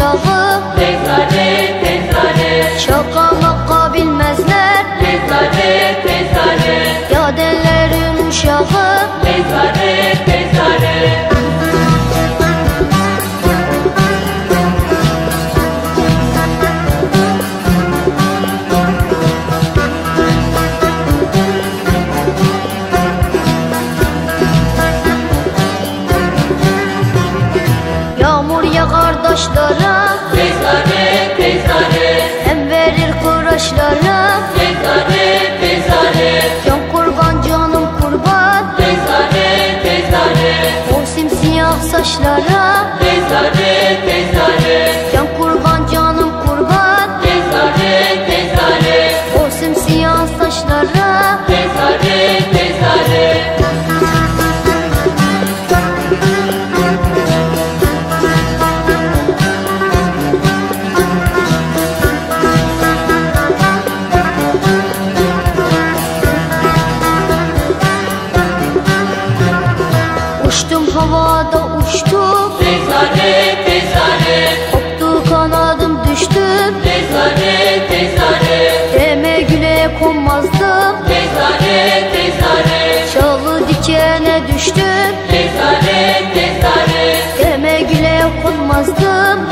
Uşağı tezare, tezare, Şaka maka bilmezler. Tezare, tezare, Yadenlerin uşağı tezare, tezare. Yağmur simsiyah saçlara. Tezare, tezare, havada uçtum Tezare, tezare, Koptu kanadım düştüm tezare, tezare, Deme güle konmazdım. Tezare, tezare, Çalı dikene düştüm. Tezare, tezare, Deme güle konmazdım